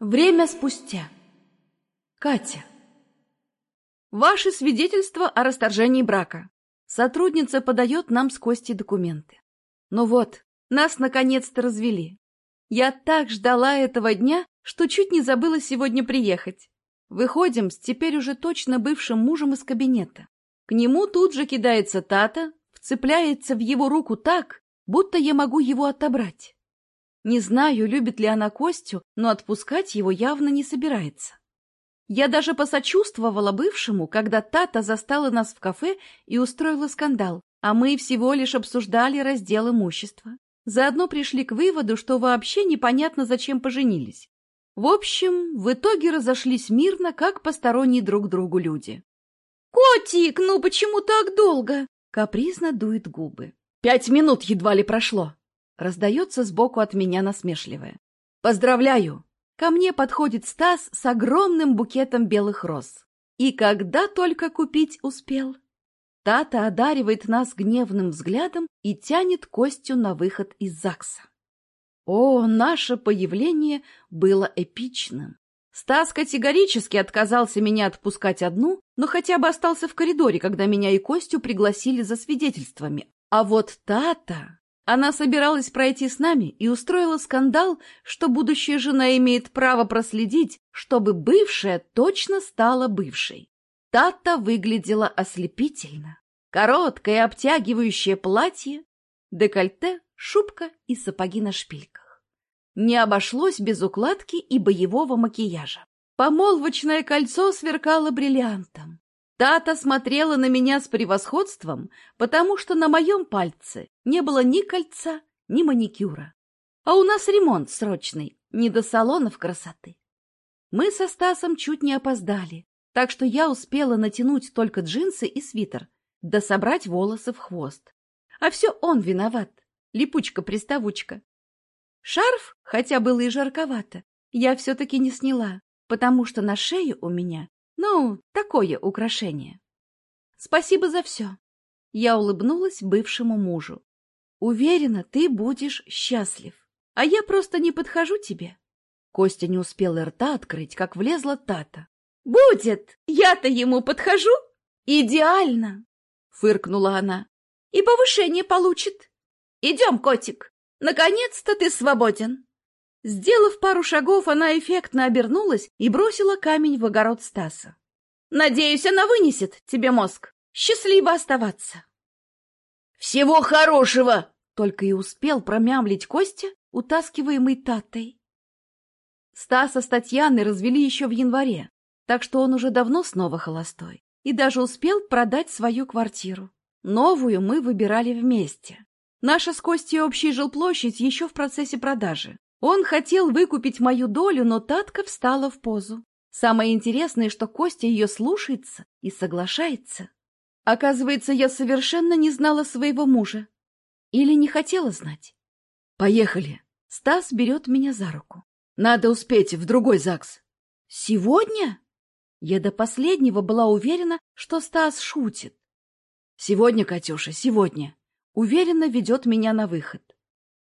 Время спустя. Катя. Ваше свидетельство о расторжении брака. Сотрудница подает нам с Костей документы. Ну вот, нас наконец-то развели. Я так ждала этого дня, что чуть не забыла сегодня приехать. Выходим с теперь уже точно бывшим мужем из кабинета. К нему тут же кидается Тата, вцепляется в его руку так, будто я могу его отобрать. Не знаю, любит ли она Костю, но отпускать его явно не собирается. Я даже посочувствовала бывшему, когда Тата застала нас в кафе и устроила скандал, а мы всего лишь обсуждали раздел имущества. Заодно пришли к выводу, что вообще непонятно, зачем поженились. В общем, в итоге разошлись мирно, как посторонние друг другу люди. «Котик, ну почему так долго?» Капризно дует губы. «Пять минут едва ли прошло!» Раздается сбоку от меня насмешливое. «Поздравляю!» Ко мне подходит Стас с огромным букетом белых роз. И когда только купить успел? Тата одаривает нас гневным взглядом и тянет Костю на выход из ЗАГСа. О, наше появление было эпичным. Стас категорически отказался меня отпускать одну, но хотя бы остался в коридоре, когда меня и Костю пригласили за свидетельствами. А вот Тата... Она собиралась пройти с нами и устроила скандал, что будущая жена имеет право проследить, чтобы бывшая точно стала бывшей. Тата выглядела ослепительно. Короткое обтягивающее платье, декольте, шубка и сапоги на шпильках. Не обошлось без укладки и боевого макияжа. Помолвочное кольцо сверкало бриллиантом. Тата смотрела на меня с превосходством, потому что на моем пальце не было ни кольца, ни маникюра. А у нас ремонт срочный, не до салонов красоты. Мы со Стасом чуть не опоздали, так что я успела натянуть только джинсы и свитер, да собрать волосы в хвост. А все он виноват, липучка-приставучка. Шарф, хотя было и жарковато, я все-таки не сняла, потому что на шее у меня ну, такое украшение. Спасибо за все. Я улыбнулась бывшему мужу. Уверена, ты будешь счастлив. А я просто не подхожу тебе. Костя не успел рта открыть, как влезла Тата. «Будет! Я-то ему подхожу?» «Идеально!» — фыркнула она. «И повышение получит. Идем, котик, наконец-то ты свободен!» Сделав пару шагов, она эффектно обернулась и бросила камень в огород Стаса. «Надеюсь, она вынесет тебе мозг. Счастливо оставаться!» «Всего хорошего!» — только и успел промямлить Костя, утаскиваемый Татой. Стаса с Татьяной развели еще в январе, так что он уже давно снова холостой и даже успел продать свою квартиру. Новую мы выбирали вместе. Наша с Костей общая жилплощадь еще в процессе продажи. Он хотел выкупить мою долю, но Татка встала в позу. Самое интересное, что Костя ее слушается и соглашается. Оказывается, я совершенно не знала своего мужа. Или не хотела знать. Поехали. Стас берет меня за руку. Надо успеть в другой ЗАГС. Сегодня? Я до последнего была уверена, что Стас шутит. Сегодня, Катюша, сегодня. Уверенно ведет меня на выход.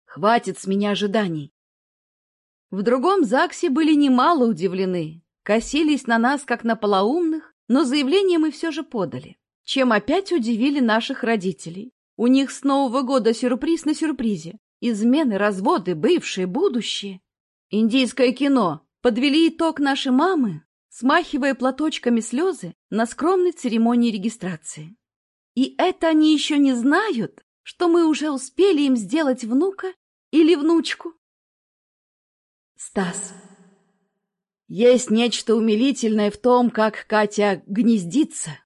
Хватит с меня ожиданий. В другом ЗАГСе были немало удивлены, косились на нас, как на полоумных, но заявление мы все же подали, чем опять удивили наших родителей. У них с Нового года сюрприз на сюрпризе. Измены, разводы, бывшие, будущее. Индийское кино. Подвели итог наши мамы, смахивая платочками слезы на скромной церемонии регистрации. И это они еще не знают, что мы уже успели им сделать внука или внучку. Стас. Есть нечто умилительное в том, как Катя гнездится.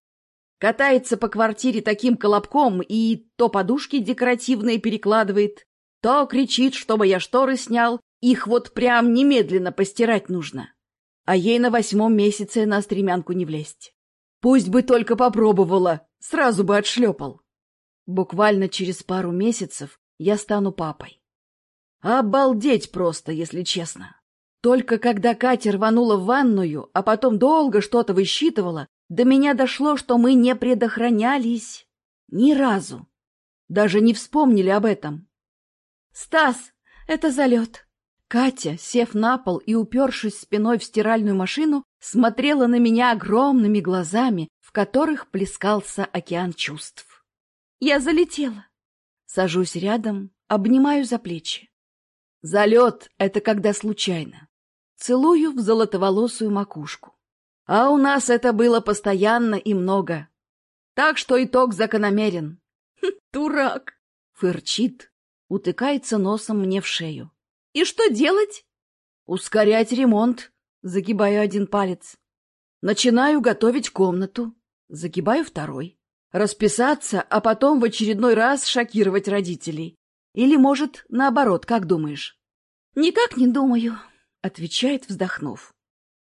Катается по квартире таким колобком и то подушки декоративные перекладывает, то кричит, чтобы я шторы снял, их вот прям немедленно постирать нужно. А ей на восьмом месяце на стремянку не влезть. Пусть бы только попробовала, сразу бы отшлепал. Буквально через пару месяцев я стану папой. Обалдеть просто, если честно. Только когда Катя рванула в ванную, а потом долго что-то высчитывала, до меня дошло, что мы не предохранялись. Ни разу. Даже не вспомнили об этом. «Стас, это залет!» Катя, сев на пол и упершись спиной в стиральную машину, смотрела на меня огромными глазами, в которых плескался океан чувств. Я залетела. Сажусь рядом, обнимаю за плечи. Залет — это когда случайно. Целую в золотоволосую макушку. А у нас это было постоянно и много. Так что итог закономерен. Дурак! Фырчит, утыкается носом мне в шею. И что делать? Ускорять ремонт. Загибаю один палец. Начинаю готовить комнату. Загибаю второй. Расписаться, а потом в очередной раз шокировать родителей. Или, может, наоборот, как думаешь? Никак не думаю, отвечает, вздохнув.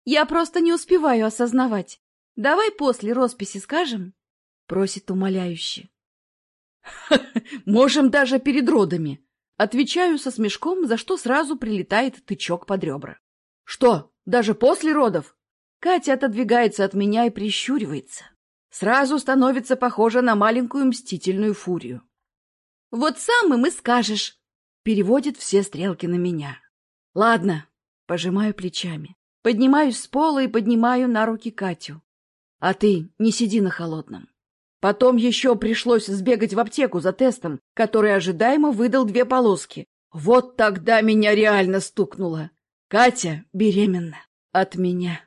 Я просто не успеваю осознавать. Давай после росписи скажем, просит умоляюще. Можем даже перед родами. Отвечаю со смешком, за что сразу прилетает тычок под ребра. Что, даже после родов? Катя отодвигается от меня и прищуривается. Сразу становится похожа на маленькую мстительную фурию. «Вот сам им и скажешь!» Переводит все стрелки на меня. «Ладно», — пожимаю плечами. Поднимаюсь с пола и поднимаю на руки Катю. «А ты не сиди на холодном. Потом еще пришлось сбегать в аптеку за тестом, который ожидаемо выдал две полоски. Вот тогда меня реально стукнуло. Катя беременна от меня.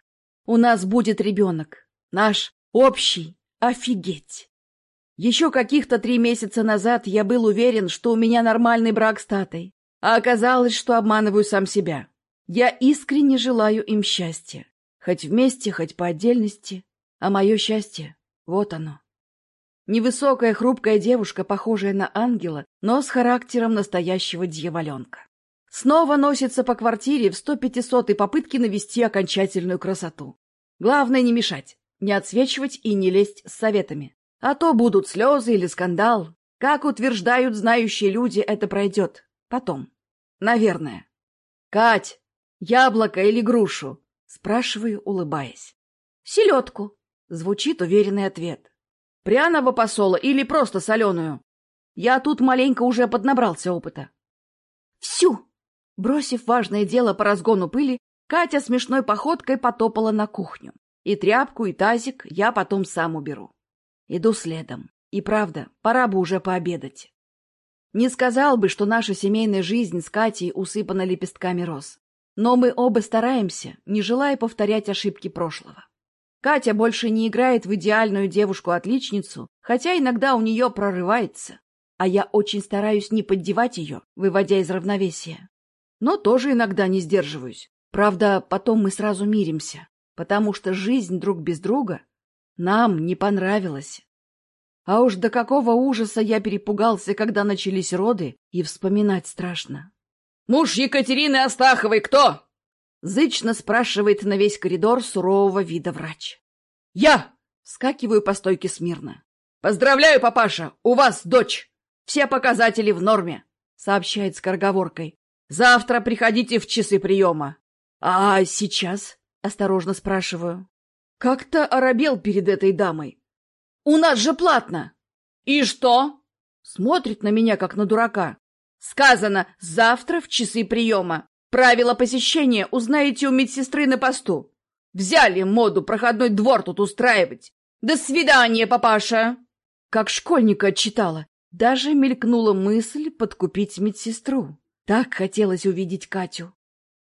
У нас будет ребенок. Наш общий. Офигеть. Еще каких-то три месяца назад я был уверен, что у меня нормальный брак с Татой. А оказалось, что обманываю сам себя. Я искренне желаю им счастья. Хоть вместе, хоть по отдельности. А мое счастье — вот оно. Невысокая хрупкая девушка, похожая на ангела, но с характером настоящего дьяволенка. Снова носится по квартире в сто пятисотой попытке навести окончательную красоту. Главное не мешать, не отсвечивать и не лезть с советами. А то будут слезы или скандал. Как утверждают знающие люди, это пройдет. Потом. Наверное. «Кать, яблоко или грушу?» Спрашиваю, улыбаясь. «Селедку», — звучит уверенный ответ. Пряного посола или просто соленую? Я тут маленько уже поднабрался опыта. Всю! Бросив важное дело по разгону пыли, Катя смешной походкой потопала на кухню. И тряпку, и тазик я потом сам уберу. Иду следом. И правда, пора бы уже пообедать. Не сказал бы, что наша семейная жизнь с Катей усыпана лепестками роз. Но мы оба стараемся, не желая повторять ошибки прошлого. Катя больше не играет в идеальную девушку-отличницу, хотя иногда у нее прорывается. А я очень стараюсь не поддевать ее, выводя из равновесия. Но тоже иногда не сдерживаюсь. Правда, потом мы сразу миримся, потому что жизнь друг без друга нам не понравилась. А уж до какого ужаса я перепугался, когда начались роды, и вспоминать страшно. «Муж Екатерины Астаховой кто?» Зычно спрашивает на весь коридор сурового вида врач. «Я!» — скакиваю по стойке смирно. «Поздравляю, папаша! У вас дочь! Все показатели в норме!» — сообщает скороговоркой. «Завтра приходите в часы приема». «А сейчас?» — осторожно спрашиваю. Как-то оробел перед этой дамой. «У нас же платно!» «И что?» Смотрит на меня, как на дурака. «Сказано, завтра в часы приема. Правила посещения узнаете у медсестры на посту. Взяли моду проходной двор тут устраивать. До свидания, папаша!» Как школьника отчитала. Даже мелькнула мысль подкупить медсестру. Так хотелось увидеть Катю.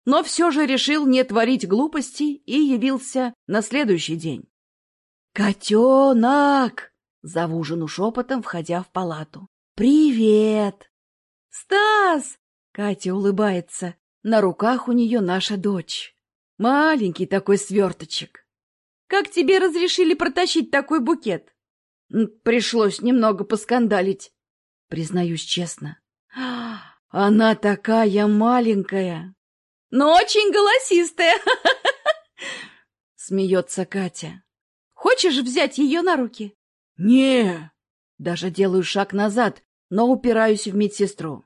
Но все же решил не творить глупостей и явился на следующий день. «Котенок!» — зову жену шепотом, входя в палату. «Привет!» «Стас!» — Катя улыбается. На руках у нее наша дочь. Маленький такой сверточек. Как тебе разрешили протащить такой букет? Пришлось немного поскандалить, признаюсь честно. Она такая маленькая. Но очень голосистая, смеется Катя. Хочешь взять ее на руки? Не, даже делаю шаг назад, но упираюсь в медсестру.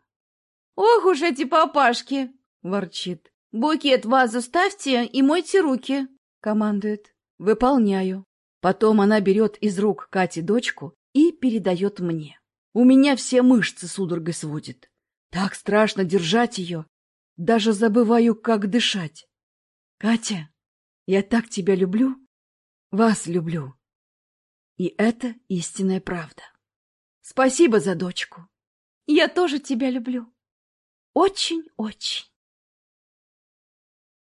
Ох уж эти папашки! ворчит. «Букет в вазу ставьте и мойте руки», — командует. «Выполняю». Потом она берет из рук Кати дочку и передает мне. У меня все мышцы судорогой сводит. Так страшно держать ее. Даже забываю, как дышать. Катя, я так тебя люблю, вас люблю. И это истинная правда. Спасибо за дочку. Я тоже тебя люблю. Очень-очень.